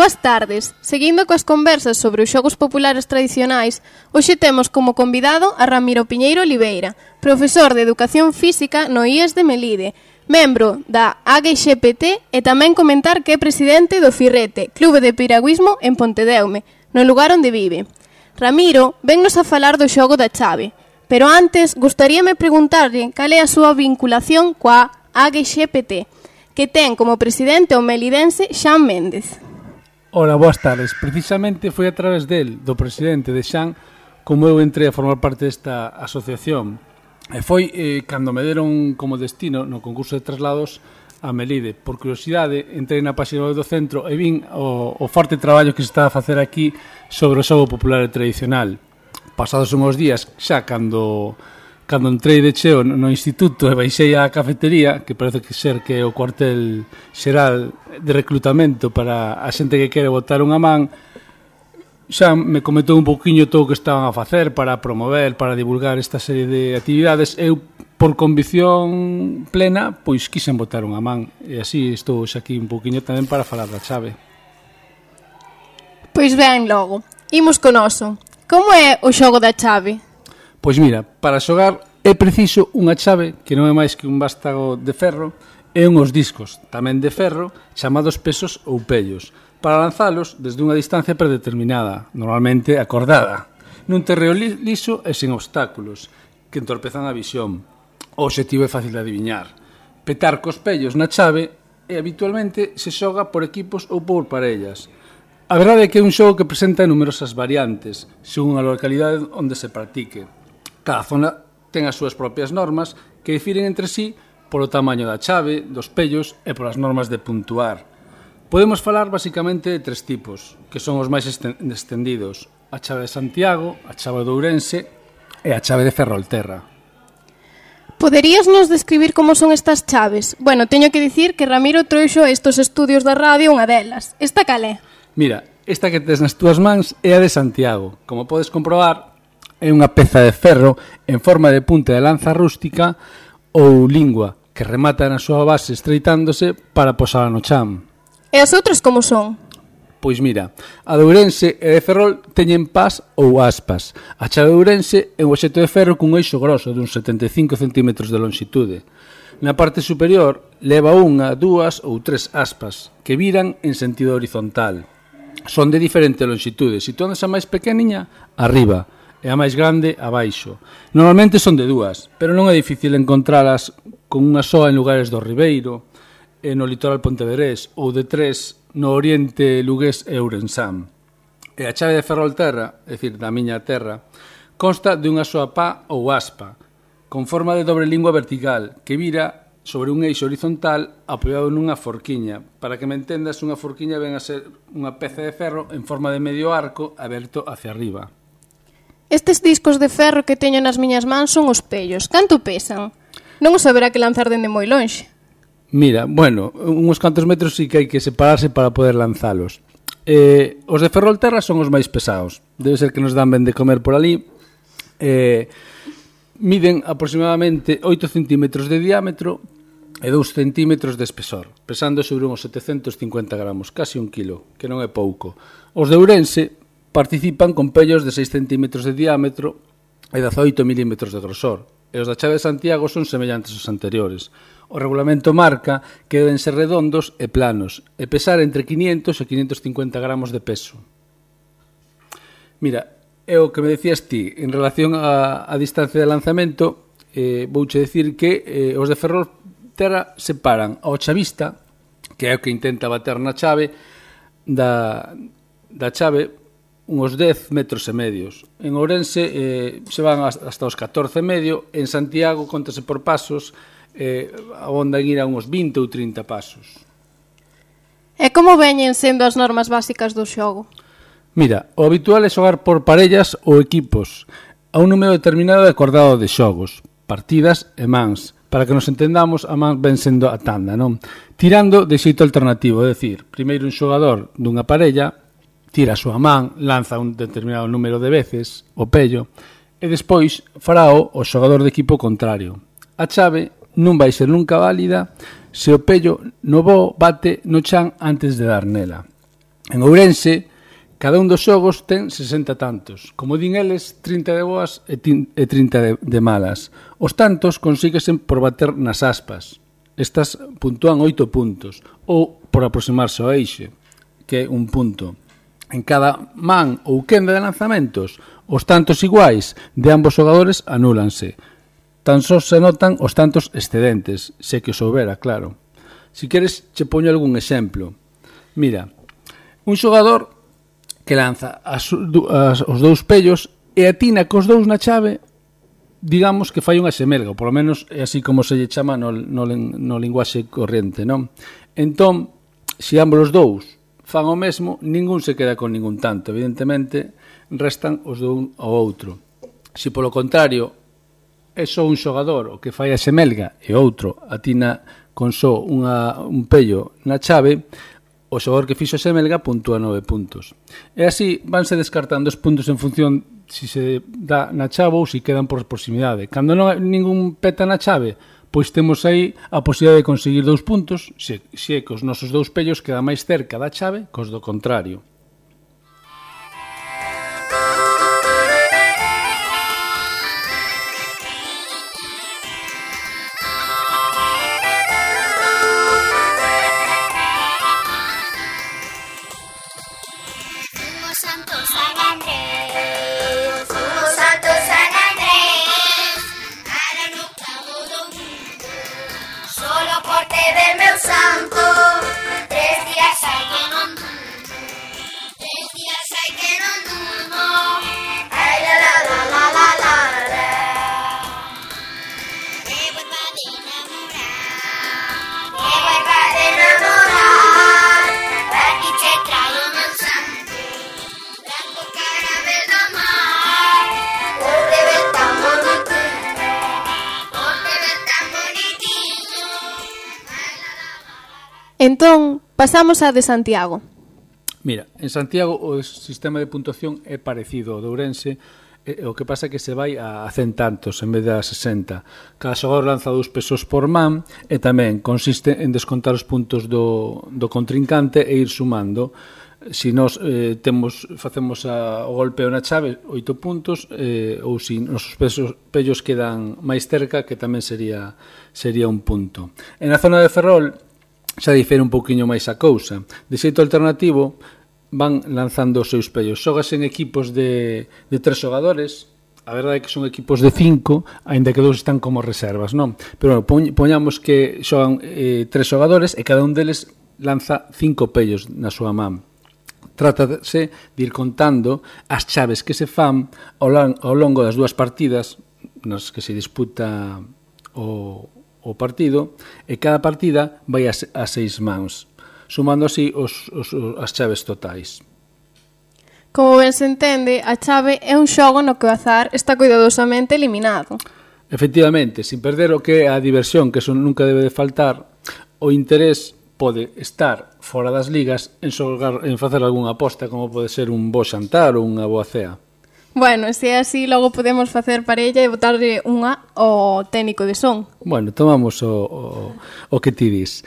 Boas tardes. Seguindo coas conversas sobre os xogos populares tradicionais, hoxe temos como convidado a Ramiro Piñeiro Oliveira, profesor de Educación Física no IES de Melide, membro da AGXPT e tamén comentar que é presidente do Firrete, Clube de Piragüismo en Pontedeume, no lugar onde vive. Ramiro, vennos a falar do xogo da chave, pero antes gustaríame preguntarlle cal é a súa vinculación coa AGXPT, que ten como presidente o melidense Xan Méndez. Ola, boas tardes. Precisamente foi a través del, do presidente de Xan, como eu entrei a formar parte desta asociación. E foi eh, cando me deron como destino no concurso de traslados a Melide. Por curiosidade, entrei na página do centro e vin o, o forte traballo que se está a facer aquí sobre o xogo popular e tradicional. Pasados unhos días, xa cando cando entrei de cheo no instituto e baixei á cafetería, que parece que ser que é o cuartel xeral de reclutamento para a xente que quere botar unha man, xa me comentou un pouquiño todo o que estaban a facer para promover, para divulgar esta serie de actividades. Eu, por convicción plena, pois quixen botar unha man. E así estou xa aquí un pouquiño tamén para falar da chave. Pois ben logo, imos con oso. Como é o xogo da chave? Pois mira, para xogar é preciso unha chave que non é máis que un vástago de ferro e unhos discos, tamén de ferro, chamados pesos ou pellos, para lanzalos desde unha distancia predeterminada, normalmente acordada, nun terreo liso e sen obstáculos, que entorpezan a visión. O obxectivo é fácil de adiviñar. Petar cos pellos na chave e habitualmente se xoga por equipos ou por parellas, A verdade é que é un xogo que presenta numerosas variantes, según a localidade onde se practique. Cada zona ten as súas propias normas que difiren entre sí polo tamaño da chave, dos pellos e polas normas de puntuar. Podemos falar basicamente de tres tipos, que son os máis extendidos, a chave de Santiago, a chave de Ourense e a chave de Ferrolterra. Poderías nos describir como son estas chaves? Bueno, teño que dicir que Ramiro trouxo estos estudios da radio unha delas. Esta calé? Mira, esta que tes nas túas mans é a de Santiago. Como podes comprobar, é unha peza de ferro en forma de punta de lanza rústica ou lingua que remata na súa base estreitándose para posala no chan. E as outras como son? Pois mira, a de Ourense e de Ferrol teñen pas ou aspas. A chave de Ourense é un obxeto de ferro cun eixo grosso duns 75 cm de longitude. Na parte superior leva unha, dúas ou tres aspas que viran en sentido horizontal. Son de diferente longitude, situándose a máis pequeniña arriba, e a máis grande abaixo. Normalmente son de dúas, pero non é difícil encontralas con unha soa en lugares do Ribeiro, e no litoral pontevedrés ou de tres no oriente lugués e Ourensán. E a chave de Ferrolterra, é dicir, da miña terra, consta de unha soa pá ou aspa, con forma de dobre lingua vertical, que vira sobre un eixo horizontal apoiado nunha forquiña. Para que me entendas, unha forquiña ven a ser unha peza de ferro en forma de medio arco aberto hacia arriba. Estes discos de ferro que teño nas miñas mans son os pellos. Canto pesan? Non os haberá que lanzar dende moi lonxe. Mira, bueno, uns cantos metros sí que hai que separarse para poder lanzalos. Eh, os de Ferrolterra son os máis pesados. Debe ser que nos dan ben de comer por ali. Eh, miden aproximadamente 8 centímetros de diámetro e 2 centímetros de espesor, pesando sobre uns 750 gramos, casi un kilo, que non é pouco. Os de Ourense participan con pellos de 6 cm de diámetro e 18 mm de grosor, e os da chave de Santiago son semellantes aos anteriores. O regulamento marca que deben ser redondos e planos e pesar entre 500 e 550 gramos de peso. Mira, é o que me decías ti, en relación a, a distancia de lanzamento, eh, vouche decir que eh, os de Ferrolterra separan ao chavista, que é o que intenta bater na chave, da, da chave uns 10 metros e medios. En Ourense eh, se van hasta os 14 e medio, en Santiago contase por pasos, eh, abondan ir a uns 20 ou 30 pasos. E como veñen sendo as normas básicas do xogo? Mira, o habitual é xogar por parellas ou equipos, a un número determinado de acordado de xogos, partidas e mans, para que nos entendamos, a man ven sendo a tanda, non? Tirando de xeito alternativo, é dicir, primeiro un xogador dunha parella, tira a súa man, lanza un determinado número de veces o pello e despois farao o xogador de equipo contrario. A chave non vai ser nunca válida se o pello no bo bate no chan antes de dar nela. En Ourense, cada un dos xogos ten 60 tantos. Como din eles, 30 de boas e 30 de, de malas. Os tantos consíguesen por bater nas aspas. Estas puntúan 8 puntos, ou por aproximarse ao eixe, que é un punto en cada man ou quenda de lanzamentos, os tantos iguais de ambos xogadores anúlanse. Tan só se notan os tantos excedentes, se que soubera, claro. Si queres, che poño algún exemplo. Mira, un xogador que lanza as, as, os dous pellos e atina cos dous na chave, digamos que fai unha semelga, polo menos é así como se lle chama no, no, no linguaxe corrente, non? Entón, se ambos os dous fan o mesmo, ningún se queda con ningún tanto, evidentemente, restan os dun ao outro. Se polo contrario, é só un xogador o que fai a semelga e outro atina con só unha, un pello na chave, o xogador que fixo a semelga puntúa nove puntos. E así vanse descartando os puntos en función si se dá na chave ou si quedan por proximidade. Cando non ningún peta na chave, pois temos aí a posibilidade de conseguir dous puntos se, se é que os nosos dous pellos queda máis cerca da chave cos do contrario. Pasamos a de Santiago. Mira, en Santiago o sistema de puntuación é parecido ao de Ourense, o que pasa é que se vai a, a 100 tantos en vez de a 60. Cada xogador lanza dous pesos por man e tamén consiste en descontar os puntos do, do contrincante e ir sumando. Si nos eh, temos facemos a, o golpeo na chave 8 puntos eh, ou si nosos pesos pellos quedan máis cerca que tamén sería sería un punto. En a zona de Ferrol xa difere un pouquiño máis a cousa. De xeito alternativo, van lanzando os seus pellos. Xogas en equipos de, de tres xogadores, a verdade é que son equipos de cinco, aínda que dous están como reservas, non? Pero bueno, poñamos que xogan eh, tres xogadores e cada un deles lanza cinco pellos na súa man. Trátase de ir contando as chaves que se fan ao, ao longo das dúas partidas nas que se disputa o, o partido e cada partida vai a, a seis mans, sumando así os, os, as chaves totais. Como ben se entende, a chave é un xogo no que o azar está cuidadosamente eliminado. Efectivamente, sin perder o que é a diversión, que son nunca debe de faltar, o interés pode estar fora das ligas en, xogar, en facer algunha aposta, como pode ser un bo xantar ou unha boa cea. Bueno, se é así, logo podemos facer parella e botarle eh, unha ao técnico de son. Bueno, tomamos o, o, o que ti dis.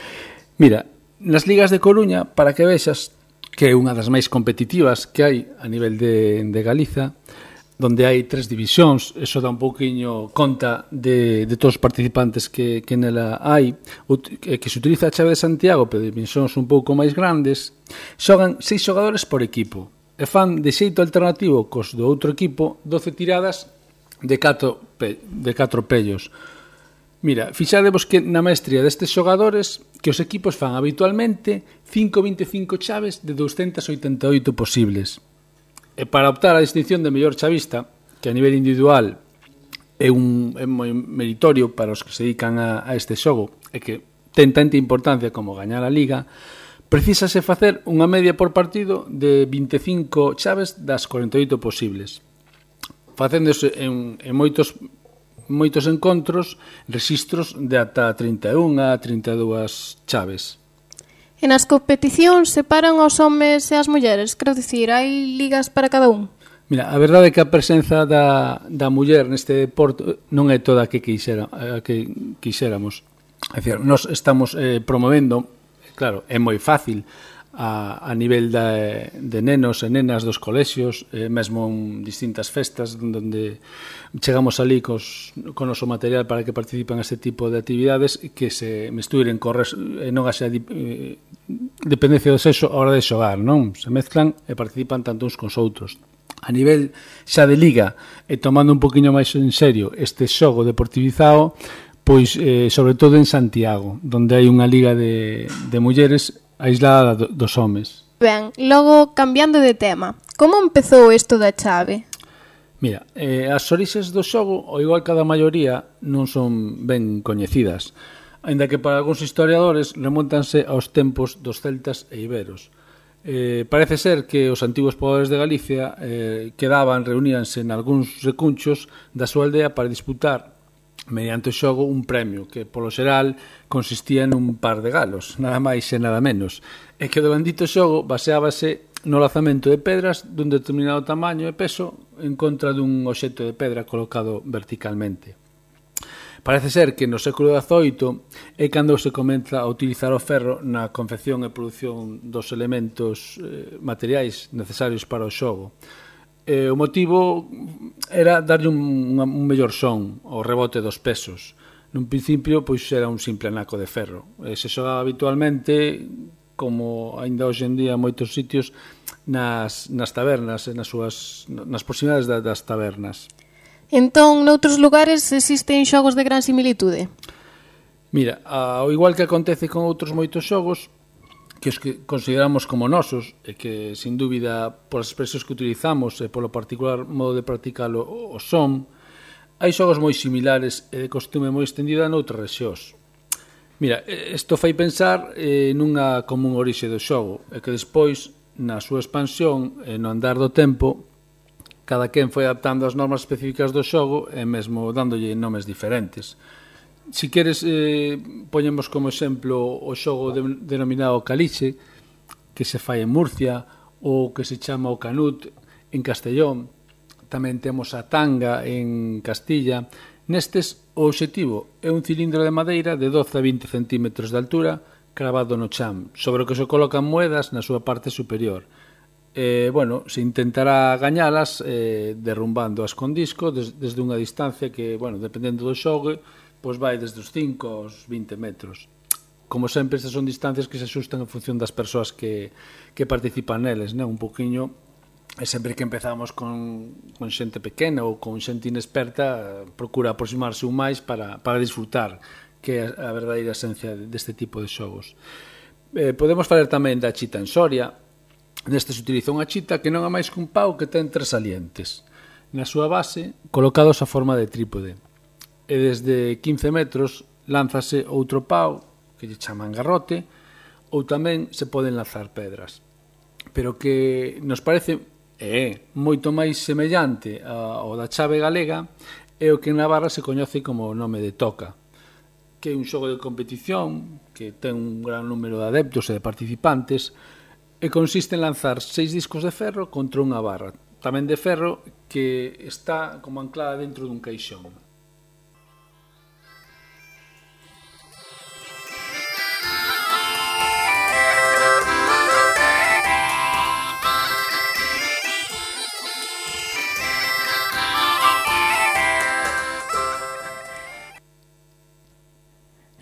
Mira, nas ligas de Coruña, para que vexas, que é unha das máis competitivas que hai a nivel de, de Galiza, donde hai tres divisións, eso dá un pouquiño conta de, de todos os participantes que, que nela hai, que se utiliza a chave de Santiago, pero de dimensións un pouco máis grandes, xogan seis xogadores por equipo e fan de xeito alternativo cos do outro equipo 12 tiradas de 4 pe, de 4 pellos. Mira, fixadevos que na maestría destes xogadores que os equipos fan habitualmente 525 chaves de 288 posibles. E para optar á distinción de mellor chavista, que a nivel individual é un é moi meritorio para os que se dedican a, a este xogo e que ten tanta importancia como gañar a liga, Precisase facer unha media por partido de 25 chaves das 48 posibles. Facéndose en, en moitos moitos encontros rexistros de ata 31 a 32 chaves. E nas competicións separan os homes e as mulleres, quero dicir, hai ligas para cada un. Mira, a verdade é que a presenza da, da muller neste deporte non é toda a que, quixera, a que quixéramos. É dicir, nós estamos eh, promovendo Claro, é moi fácil a, a nivel de, de nenos e nenas dos colexios, eh, mesmo en distintas festas onde chegamos ali cos, con noso material para que participen este tipo de actividades que se mesturen corres, e non haxa eh, dependencia do sexo a hora de xogar, non? Se mezclan e participan tanto uns cos outros. A nivel xa de liga e tomando un poquinho máis en serio este xogo deportivizado, Pois, eh, sobre todo en Santiago, onde hai unha liga de, de mulleres aislada do, dos homes. Ben, logo, cambiando de tema, como empezou isto da chave? Mira, eh, as orixes do xogo, ao igual que a da maioría, non son ben coñecidas, aínda que para algúns historiadores remontanse aos tempos dos celtas e iberos. Eh, parece ser que os antigos pobres de Galicia eh, quedaban, reuníanse en algúns recunchos da súa aldea para disputar mediante o xogo un premio que, polo xeral, consistía nun par de galos, nada máis e nada menos, e que o bendito xogo baseábase no lazamento de pedras dun determinado tamaño e peso en contra dun obxecto de pedra colocado verticalmente. Parece ser que no século XVIII é cando se comeza a utilizar o ferro na confección e produción dos elementos eh, materiais necesarios para o xogo. Eh, o motivo era darlle un, un mellor son ao rebote dos pesos. Nun principio, pois era un simple anaco de ferro. E se xogaba habitualmente, como aínda hoxe en día moitos sitios, nas, nas tabernas, nas, súas, nas proximidades da, das tabernas. Entón, noutros lugares existen xogos de gran similitude? Mira, ao igual que acontece con outros moitos xogos, que os que consideramos como nosos e que, sin dúbida, polas expresións que utilizamos e polo particular modo de practicalo o son, hai xogos moi similares e de costume moi estendida noutras rexións. Mira, isto fai pensar eh, nunha común orixe do xogo e que despois, na súa expansión e no andar do tempo, cada quen foi adaptando as normas específicas do xogo e mesmo dándolle nomes diferentes si queres eh, poñemos como exemplo o xogo de, denominado Caliche que se fai en Murcia ou que se chama o Canut en Castellón. Tamén temos a Tanga en Castilla. Nestes o obxectivo é un cilindro de madeira de 12 a 20 cm de altura cravado no cham sobre o que se colocan moedas na súa parte superior. Eh, bueno, se intentará gañalas eh, derrumbándoas con disco des, desde unha distancia que, bueno, dependendo do xogo pois vai desde os 5 aos 20 metros. Como sempre, estas son distancias que se axustan en función das persoas que, que participan neles, né? Un poquinho e sempre que empezamos con, con xente pequena ou con xente inexperta procura aproximarse un máis para, para disfrutar que é a verdadeira esencia deste tipo de xogos eh, podemos falar tamén da chita en Soria neste se utiliza unha chita que non é máis que un pau que ten tres salientes na súa base colocados a forma de trípode e desde 15 metros lánzase outro pau, que lle chaman garrote, ou tamén se poden lanzar pedras. Pero que nos parece é moito máis semellante ao da chave galega é o que en Navarra se coñece como o nome de toca, que é un xogo de competición que ten un gran número de adeptos e de participantes e consiste en lanzar seis discos de ferro contra unha barra, tamén de ferro, que está como anclada dentro dun caixón.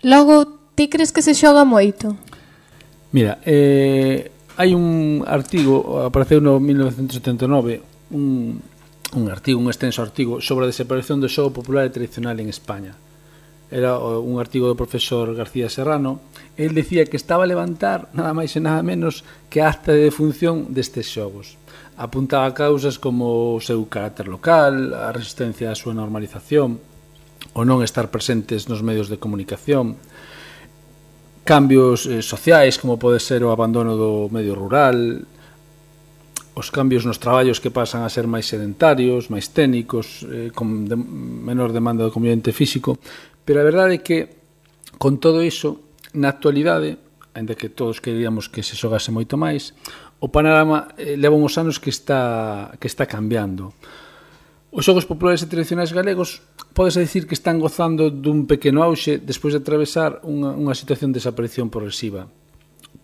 Logo, ti crees que se xoga moito? Mira, eh, hai un artigo, apareceu no 1979, un, un artigo, un extenso artigo, sobre a desaparición do xogo popular e tradicional en España. Era un artigo do profesor García Serrano. El decía que estaba a levantar, nada máis e nada menos, que a acta de defunción destes xogos. Apuntaba causas como o seu carácter local, a resistencia á súa normalización, o non estar presentes nos medios de comunicación, cambios eh, sociais como pode ser o abandono do medio rural, os cambios nos traballos que pasan a ser máis sedentarios, máis técnicos, eh, con de, menor demanda do componente físico, pero a verdade é que con todo iso, na actualidade, ainda que todos queríamos que se xogase moito máis, o panorama eh, leva uns anos que está que está cambiando. Os xogos populares e tradicionais galegos podese dicir que están gozando dun pequeno auxe despois de atravesar unha, unha situación de desaparición progresiva.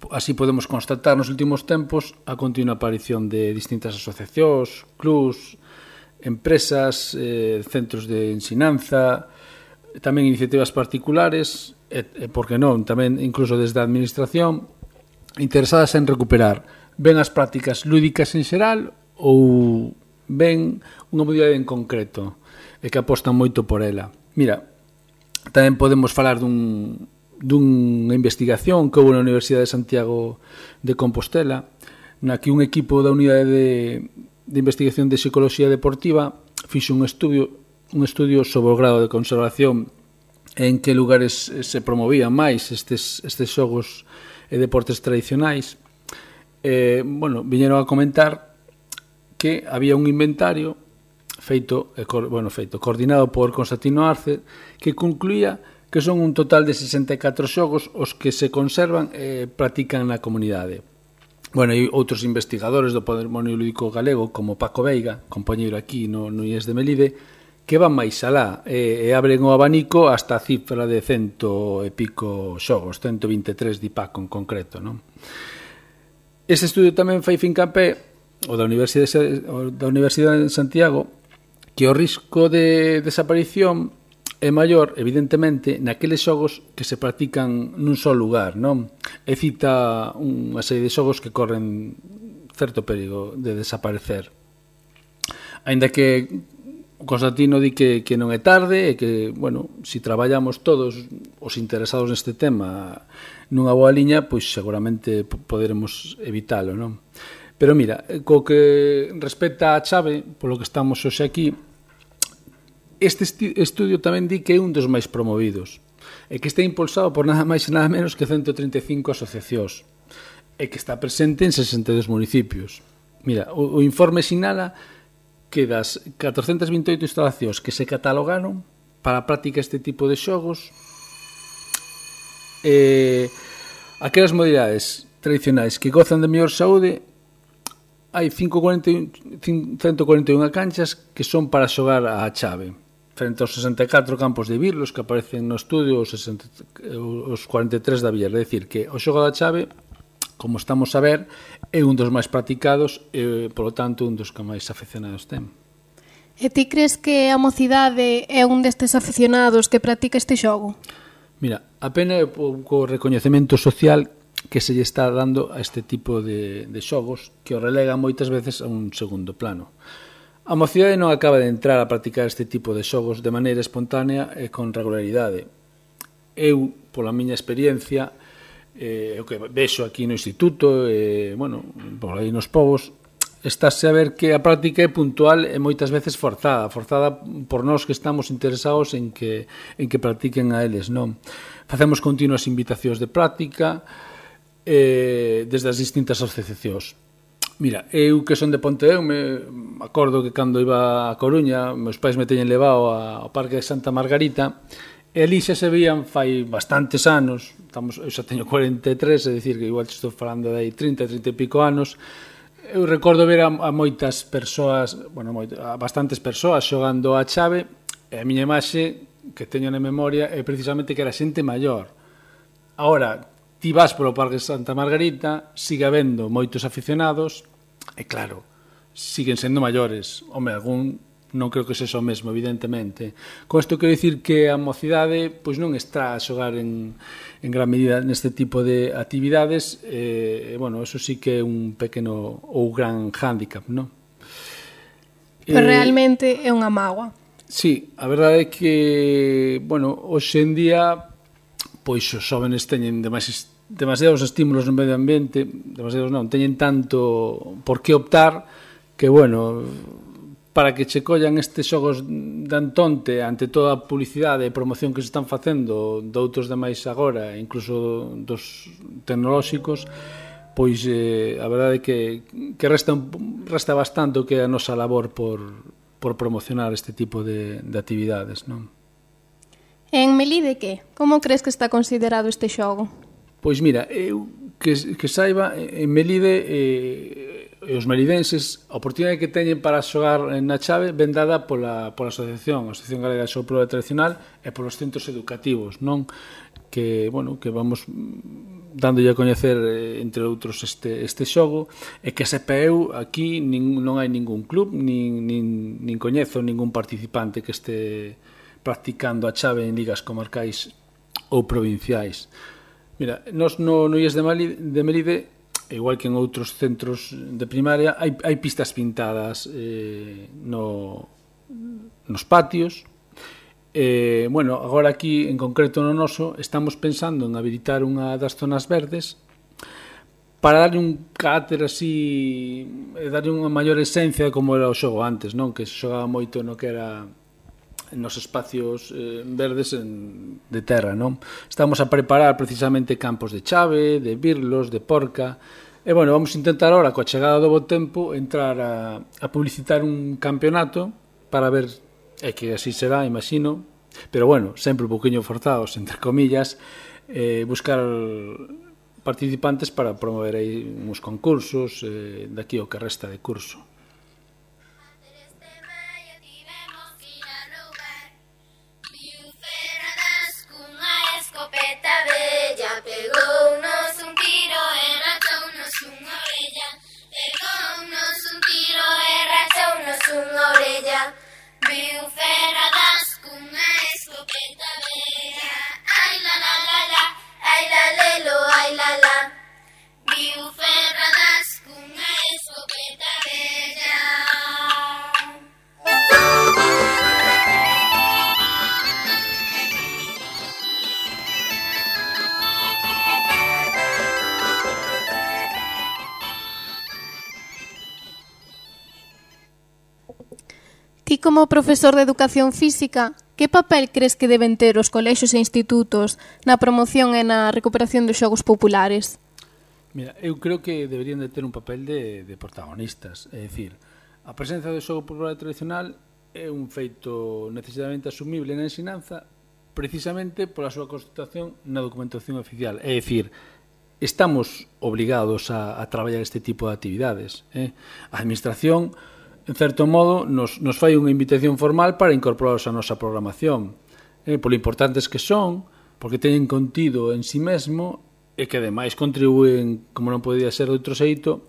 Así podemos constatar nos últimos tempos a continua aparición de distintas asociacións, clubs, empresas, eh, centros de ensinanza, tamén iniciativas particulares, e, e por que non, tamén incluso desde a administración, interesadas en recuperar ben as prácticas lúdicas en xeral ou ben unha modalidade en concreto e que apostan moito por ela. Mira, tamén podemos falar dun, dunha investigación que houve na Universidade de Santiago de Compostela na que un equipo da Unidade de, de Investigación de Psicología Deportiva fixo un estudio un estudio sobre o grado de conservación en que lugares se promovían máis estes, estes xogos e deportes tradicionais. Eh, bueno, viñeron a comentar que había un inventario feito, eh, bueno, feito coordinado por Constantino Arce que concluía que son un total de 64 xogos os que se conservan e eh, practican na comunidade. Bueno, e outros investigadores do Patrimonio Lúdico Galego, como Paco Veiga, compañeiro aquí no, no IES de Melide, que van máis alá e, e abren o abanico hasta a cifra de cento e pico xogos, 123 di Paco en concreto. Non? Este estudio tamén fai fincapé o da Universidade o da Universidade de Santiago que o risco de desaparición é maior, evidentemente, naqueles xogos que se practican nun só lugar, non? E cita unha serie de xogos que corren certo perigo de desaparecer. Ainda que Constantino di que, que non é tarde e que, bueno, se si traballamos todos os interesados neste tema nunha boa liña, pois seguramente poderemos evitalo, non? Pero mira, co que respecta á chave, polo que estamos hoxe aquí, este estudio tamén di que é un dos máis promovidos e que está impulsado por nada máis e nada menos que 135 asociacións e que está presente en 62 municipios. Mira, o, o informe sinala que das 428 instalacións que se catalogaron para a práctica este tipo de xogos eh, aquelas modalidades tradicionais que gozan de mellor saúde hai 541, 141 canchas que son para xogar a chave frente aos 64 campos de Birlos que aparecen no estudio os, 60, os 43 da Villar. É dicir, que o xogo da chave, como estamos a ver, é un dos máis practicados e, polo tanto, un dos que máis aficionados ten. E ti crees que a mocidade é un destes aficionados que practica este xogo? Mira, apenas o pouco recoñecemento social que se lle está dando a este tipo de, de xogos que o relega moitas veces a un segundo plano. A mocidade non acaba de entrar a practicar este tipo de xogos de maneira espontánea e con regularidade. Eu, pola miña experiencia, eh, o que vexo aquí no instituto, eh, bueno, por aí nos povos, estáse a ver que a práctica é puntual e moitas veces forzada, forzada por nós que estamos interesados en que en que practiquen a eles, non? Facemos continuas invitacións de práctica, eh, desde as distintas asociacións. Mira, eu que son de Ponteu, me acordo que cando iba a Coruña, meus pais me teñen levado ao Parque de Santa Margarita, e ali xa se veían fai bastantes anos, estamos, eu xa teño 43, é dicir que igual estou falando de aí 30, 30 e pico anos, eu recordo ver a, a moitas persoas, bueno, moito, a bastantes persoas xogando a chave, e a miña imaxe que teño na memoria é precisamente que era xente maior. Ahora, ti vas polo Parque Santa Margarita, sigue habendo moitos aficionados, e claro, siguen sendo maiores. Home, algún non creo que sexa o mesmo, evidentemente. Con isto quero dicir que a mocidade pois non está a xogar en, en gran medida neste tipo de actividades, e, eh, bueno, eso sí que é un pequeno ou gran hándicap, non? Pero eh, realmente é unha mágoa. Sí, a verdade é que, bueno, hoxe en día pois os xóvenes teñen demais, demasiados estímulos no medio ambiente, demasiados non, teñen tanto por que optar que, bueno, para que che collan estes xogos dan tonte ante toda a publicidade e promoción que se están facendo de outros demais agora, incluso dos tecnolóxicos, pois eh, a verdade é que, que resta, resta bastante o que é a nosa labor por, por promocionar este tipo de, de actividades, non? En Melide que? Como crees que está considerado este xogo? Pois mira, eu que, que saiba, en Melide eh, os melidenses a oportunidade que teñen para xogar na chave ven dada pola, pola asociación, a Asociación Galega de Xogo Tradicional e polos centros educativos, non? Que, bueno, que vamos dándolle a coñecer eh, entre outros este, este xogo e que SPEU aquí nin, non hai ningún club nin, nin, nin coñezo ningún participante que este practicando a chave en ligas comarcais ou provinciais. Mira, nos no, no IES de, Mali, de Melide, igual que en outros centros de primaria, hai, hai pistas pintadas eh, no, nos patios, Eh, bueno, agora aquí en concreto no noso estamos pensando en habilitar unha das zonas verdes para darle un carácter así eh, e darlle unha maior esencia como era o xogo antes, non? Que se xogaba moito no que era nos espacios eh, verdes en, de terra, non? Estamos a preparar precisamente campos de chave, de birlos, de porca. E bueno, vamos intentar ahora coa chegada do bo tempo entrar a, a publicitar un campeonato para ver é que así será, imagino, pero bueno, sempre un poquinho forzados entre comillas, eh, buscar participantes para promover aí uns concursos eh, daqui o que resta de curso. Unha orella Viu ferradas cunha escopeta bella Ai la la la la, ai la lelo, ai la la. Viu ferradas Ti como profesor de Educación Física, que papel crees que deben ter os colexios e institutos na promoción e na recuperación dos xogos populares? Mira, eu creo que deberían de ter un papel de, de protagonistas, é dicir, a presenza do xogo popular tradicional é un feito necesariamente asumible na ensinanza precisamente pola súa constatación na documentación oficial, é dicir, estamos obligados a, a traballar este tipo de actividades. Eh? A administración en certo modo, nos, nos fai unha invitación formal para incorporaros á nosa programación, eh, polo importantes que son, porque teñen contido en si sí mesmo e que ademais contribúen, como non podía ser de outro xeito,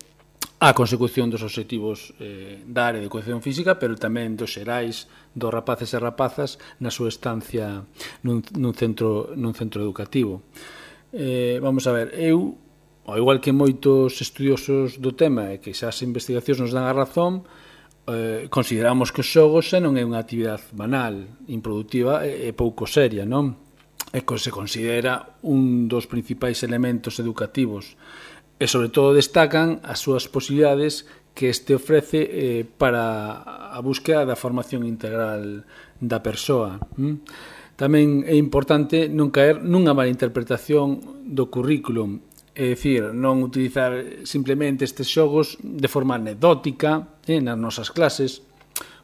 á consecución dos objetivos eh, da área de educación física, pero tamén dos xerais, dos rapaces e rapazas na súa estancia nun, nun, centro, nun centro educativo. Eh, vamos a ver, eu, ao igual que moitos estudiosos do tema e que xa as investigacións nos dan a razón, eh, consideramos que os xogos xa non é unha actividade banal, improductiva e, e pouco seria, non? E que se considera un dos principais elementos educativos e sobre todo destacan as súas posibilidades que este ofrece eh, para a búsqueda da formación integral da persoa. Mm? Tamén é importante non caer nunha mala interpretación do currículum é dicir, non utilizar simplemente estes xogos de forma anecdótica eh, nas nosas clases,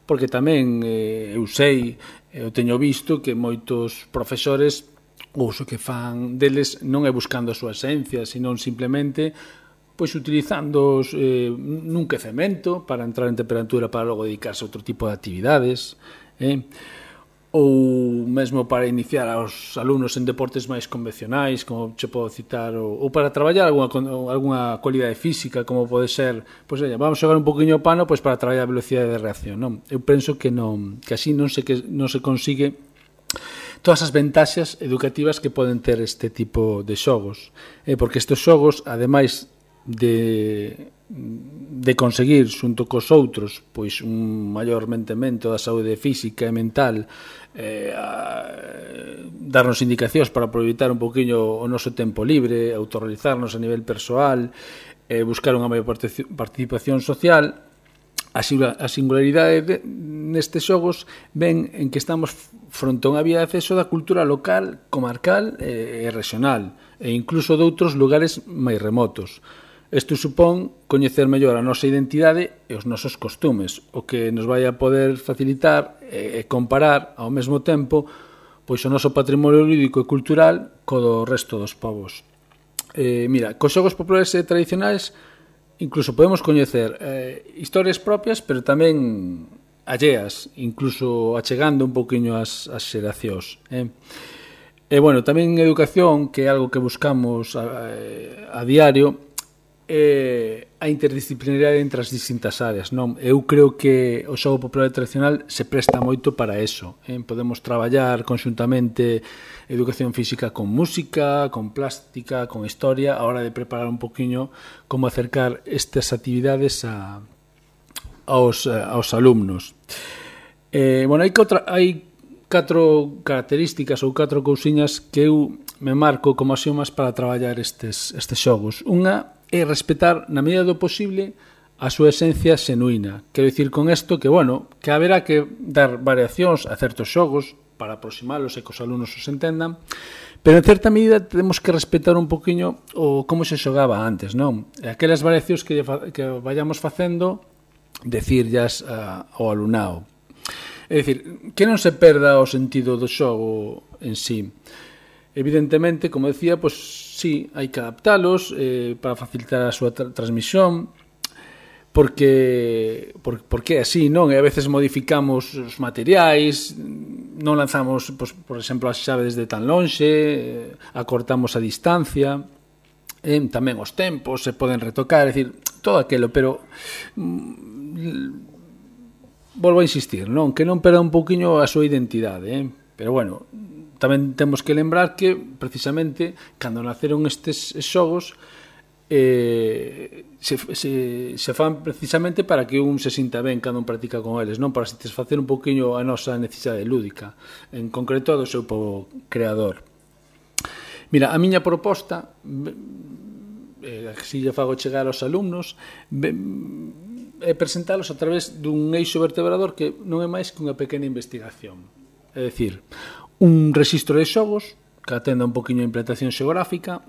porque tamén eh, eu sei, eu teño visto que moitos profesores o uso que fan deles non é buscando a súa esencia, senón simplemente pois utilizando eh, nun quecemento para entrar en temperatura para logo dedicarse a outro tipo de actividades. Eh? ou mesmo para iniciar aos alumnos en deportes máis convencionais, como che podo citar, ou, ou para traballar alguna, alguna cualidade física, como pode ser, pois pues, vamos xogar un poquinho o pano pois, para traballar a velocidade de reacción. Non? Eu penso que non que así non se, que, non se consigue todas as ventaxas educativas que poden ter este tipo de xogos. Eh, porque estes xogos, ademais de de conseguir xunto cos outros pois un maior mentemento da saúde física e mental eh, a, darnos indicacións para aproveitar un poquinho o noso tempo libre, autorrealizarnos a nivel persoal, eh, buscar unha maior participación social, a singularidade de, nestes xogos ven en que estamos fronte a unha vía de acceso da cultura local, comarcal eh, e regional, e incluso de outros lugares máis remotos. Isto supón coñecer mellor a nosa identidade e os nosos costumes, o que nos vai a poder facilitar e comparar ao mesmo tempo pois o noso patrimonio lúdico e cultural co do resto dos povos. Eh, mira, cos xogos populares e tradicionais incluso podemos coñecer eh, historias propias, pero tamén alleas, incluso achegando un poquinho as, as xeracións. Eh? E, bueno, tamén educación, que é algo que buscamos a, a, a diario, eh, a interdisciplinaridade entre as distintas áreas. Non, eu creo que o xogo popular tradicional se presta moito para eso. Eh? Podemos traballar conxuntamente educación física con música, con plástica, con historia, a hora de preparar un poquinho como acercar estas actividades a, aos, aos alumnos. Eh, bueno, hai, contra, hai catro características ou catro cousiñas que eu me marco como axiomas para traballar estes, estes xogos. Unha e respetar na medida do posible a súa esencia xenuína. Quero dicir con isto que, bueno, que haberá que dar variacións a certos xogos para aproximalos e que os alumnos os entendan, pero en certa medida temos que respetar un poquinho o como se xogaba antes, non? E aquelas variacións que, que vayamos facendo, decirlas uh, ao alumnado. É dicir, que non se perda o sentido do xogo en sí. Si Evidentemente, como decía, pues sí, hai que adaptalos eh, para facilitar a súa tra transmisión, porque por, porque é así, non? E a veces modificamos os materiais, non lanzamos, pois, por exemplo, as chaves de tan lonxe, eh, acortamos a distancia, eh, tamén os tempos se poden retocar, é dicir, todo aquilo, pero mm, volvo a insistir, non? Que non perda un poquinho a súa identidade, eh? Pero bueno, tamén temos que lembrar que precisamente cando naceron estes xogos eh, se, se, se fan precisamente para que un se sinta ben cando un practica con eles, non para satisfacer un poquinho a nosa necesidade lúdica, en concreto a do seu povo creador. Mira, a miña proposta eh, si lle fago chegar aos alumnos é presentalos a través dun eixo vertebrador que non é máis que unha pequena investigación. É dicir, un rexistro de xogos que atenda un poquinho a implantación xeográfica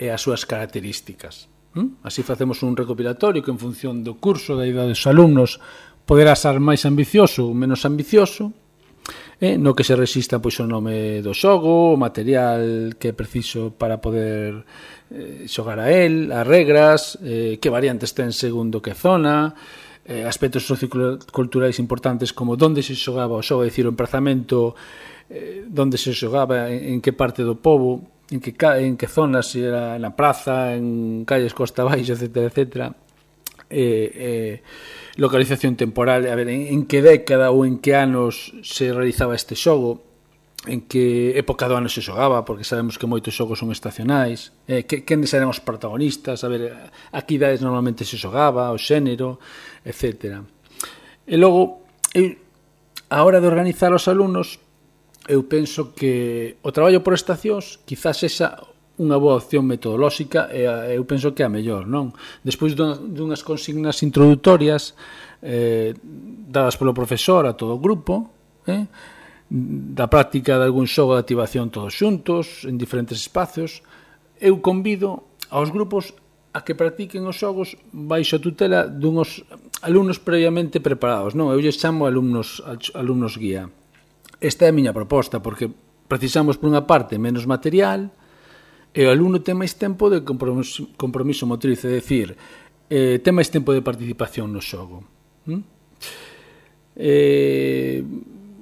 e as súas características. ¿Mm? Así facemos un recopilatorio que en función do curso da idade dos alumnos poderá ser máis ambicioso ou menos ambicioso, eh, no que se resista pois o nome do xogo, o material que é preciso para poder eh, xogar a él, as regras, eh, que variantes ten segundo que zona, eh, aspectos socioculturais importantes como donde se xogaba o xogo, dicir, o emprazamento, eh, donde se xogaba, en, en que parte do povo, en que, en que zonas era na praza, en calles costa baixo, etc. etc. Eh, eh, localización temporal, a ver, en, en que década ou en que anos se realizaba este xogo, en que época do ano se xogaba, porque sabemos que moitos xogos son estacionais, eh, que, quenes eran os protagonistas, a ver, eh, a que idades normalmente se xogaba, o xénero, etc. E logo, eu, a hora de organizar os alumnos, eu penso que o traballo por estacións quizás esa unha boa opción metodolóxica e eu penso que é a mellor, non? Despois dunhas consignas introductorias eh, dadas polo profesor a todo o grupo, eh, da práctica de algún xogo de activación todos xuntos, en diferentes espacios. Eu convido aos grupos a que practiquen os xogos baixo a tutela dunhos alumnos previamente preparados. Non, eu lle chamo alumnos, alumnos guía. Esta é a miña proposta, porque precisamos por unha parte menos material e o alumno ten máis tempo de compromiso, compromiso motriz, é dicir, eh, ten máis tempo de participación no xogo. Hm? Eh,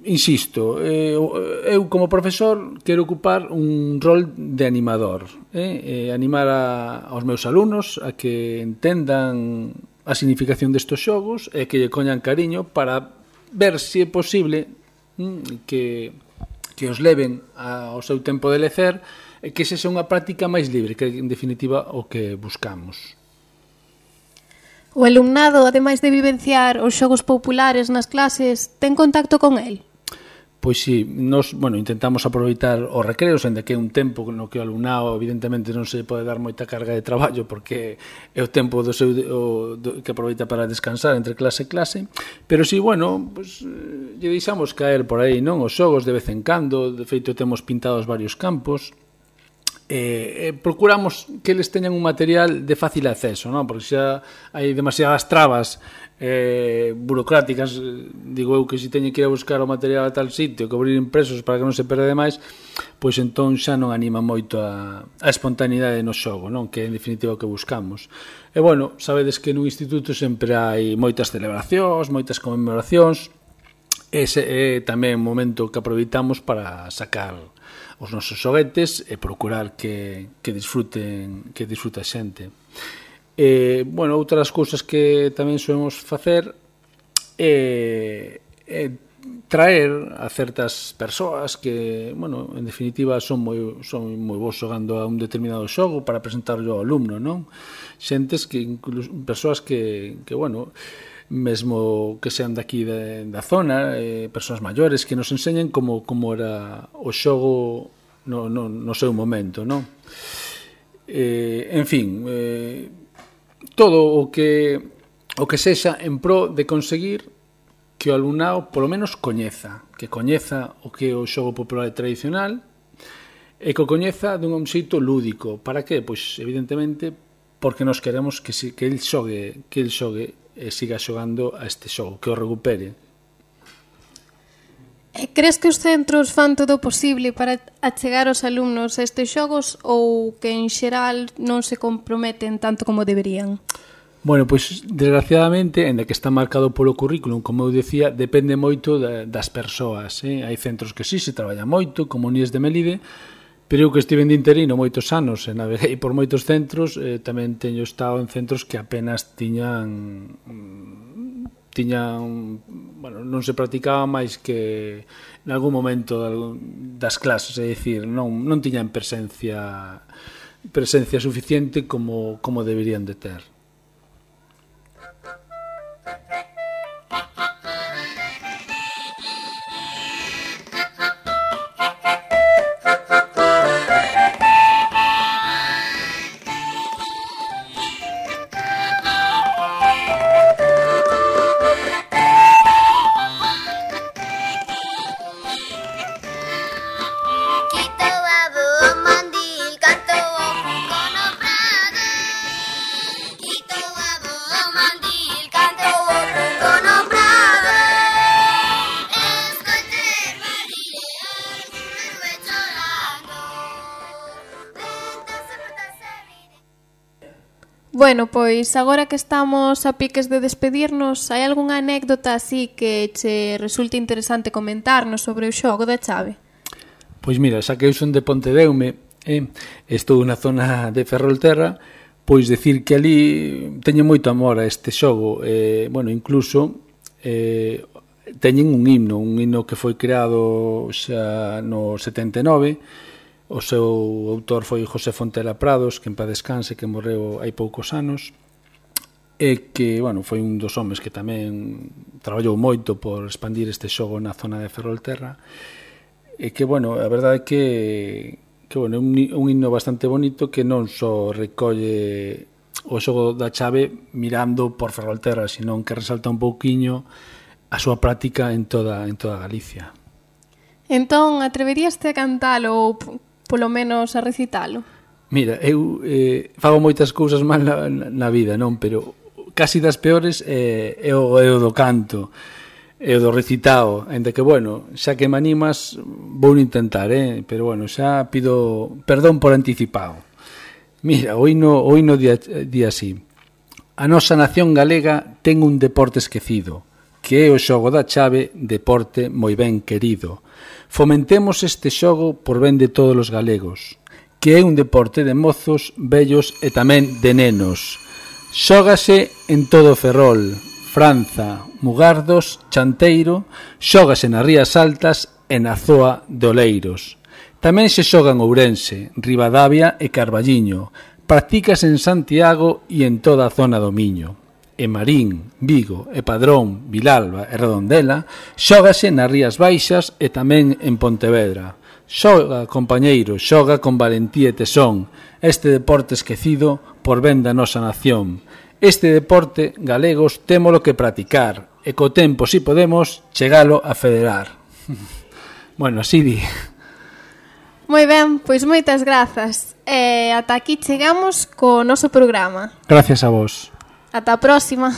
insisto, eh, eh, eu como profesor quero ocupar un rol de animador, eh? eh animar a, aos meus alumnos a que entendan a significación destes xogos e que lle coñan cariño para ver se é posible mm, que, que os leven ao seu tempo de lecer e que sexa unha práctica máis libre, que en definitiva o que buscamos. O alumnado, ademais de vivenciar os xogos populares nas clases, ten contacto con el? Pois sí, nos, bueno, intentamos aproveitar os recreos, ainda que é un tempo no que o alumnado evidentemente non se pode dar moita carga de traballo porque é o tempo do seu o, do, que aproveita para descansar entre clase e clase, pero si, sí, bueno, pues, lle deixamos caer por aí, non? Os xogos de vez en cando, de feito temos pintados varios campos, eh, eh, procuramos que eles teñan un material de fácil acceso, non? Porque xa hai demasiadas trabas eh, burocráticas, digo eu que se teñen que ir a buscar o material a tal sitio, que abrir impresos para que non se perde máis, pois entón xa non anima moito a, a espontaneidade no xogo, non? Que en definitiva o que buscamos. E bueno, sabedes que nun instituto sempre hai moitas celebracións, moitas conmemoracións, ese é tamén un momento que aproveitamos para sacar os nosos xoguetes e procurar que, que disfruten que disfruta a xente. E, bueno, outras cousas que tamén soemos facer é, é traer a certas persoas que, bueno, en definitiva son moi son moi bons xogando a un determinado xogo para presentarlo ao alumno, non? Xentes que incluso persoas que que bueno, mesmo que sean daqui de, da zona, eh, persoas maiores que nos enseñen como como era o xogo no, no, no seu momento, non? Eh, en fin, eh, todo o que o que sexa en pro de conseguir que o alumnado polo menos coñeza, que coñeza o que é o xogo popular e tradicional e que o coñeza dun xeito lúdico. Para que? Pois evidentemente porque nos queremos que, si, que el xogue, que el xogue e siga xogando a este xogo, que o recupere. E crees que os centros fan todo o posible para achegar aos alumnos a estes xogos ou que en xeral non se comprometen tanto como deberían? Bueno, pois desgraciadamente, en que está marcado polo currículum, como eu decía, depende moito das persoas. Eh? Hai centros que sí se traballa moito, como Nies de Melide, Pero eu que estive en interino moitos anos e naveguei por moitos centros, eh, tamén teño estado en centros que apenas tiñan mm, tiñan, bueno, non se practicaba máis que en algún momento das clases, é dicir, non, non tiñan presencia presencia suficiente como, como deberían de ter. Bueno, pois agora que estamos a piques de despedirnos, hai algunha anécdota así que che resulte interesante comentarnos sobre o xogo da chave? Pois mira, xa que eu son de Pontedeume, eh, estou na zona de Ferrolterra, pois decir que ali teñen moito amor a este xogo, eh, bueno, incluso eh, teñen un himno, un himno que foi creado xa no 79, O seu autor foi José Fontela Prados, que en paz descanse, que morreu hai poucos anos, e que, bueno, foi un dos homes que tamén traballou moito por expandir este xogo na zona de Ferrolterra, e que, bueno, a verdade é que, que bueno, é un, un himno bastante bonito que non só recolle o xogo da chave mirando por Ferrolterra, senón que resalta un pouquiño a súa práctica en toda, en toda Galicia. Entón, atreveríaste a cantalo ou polo menos a recitalo? Mira, eu eh, fago moitas cousas mal na, na vida, non? Pero casi das peores eh, é, o, é o do canto e o do recitado, ente que, bueno, xa que me animas, vou intentar, eh? pero, bueno, xa pido perdón por anticipado. Mira, o hino, o hino di, di así. A nosa nación galega ten un deporte esquecido, que é o xogo da chave, deporte moi ben querido. Fomentemos este xogo por ben de todos os galegos, que é un deporte de mozos, vellos e tamén de nenos. Xógase en todo Ferrol, Franza, Mugardos, Chanteiro, xógase nas Rías Altas e na Zoa de Oleiros. Tamén se xoga en Ourense, Ribadavia e Carballiño. Practicas en Santiago e en toda a zona do Miño e Marín, Vigo e Padrón, Vilalba e Redondela, xógase nas Rías Baixas e tamén en Pontevedra. Xoga, compañeiro, xoga con valentía e tesón, este deporte esquecido por ben da nosa nación. Este deporte, galegos, témolo que practicar, e co tempo, si podemos, chegalo a federar. bueno, así di. Moi ben, pois moitas grazas. E ata aquí chegamos co noso programa. Gracias a vos. Ata a próxima.